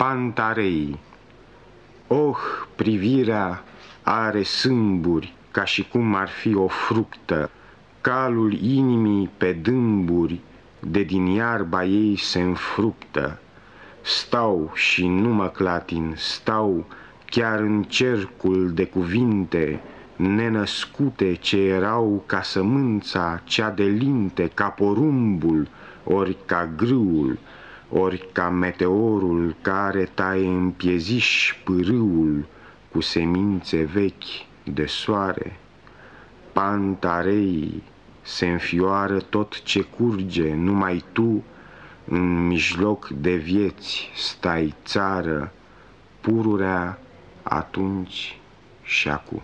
Pantarei. Oh, privirea are sâmburi ca și cum ar fi o fructă, calul inimii pe dâmburi, de din iarba ei se înfructă. Stau și nu mă clatin, stau chiar în cercul de cuvinte nenăscute ce erau ca sămânța cea de linte, ca porumbul, ori ca grâul, ori ca meteorul care taie în pieziș pârâul cu semințe vechi de soare. Pantarei se înfioară tot ce curge, numai tu, în mijloc de vieți, stai țară, pururea atunci și acum.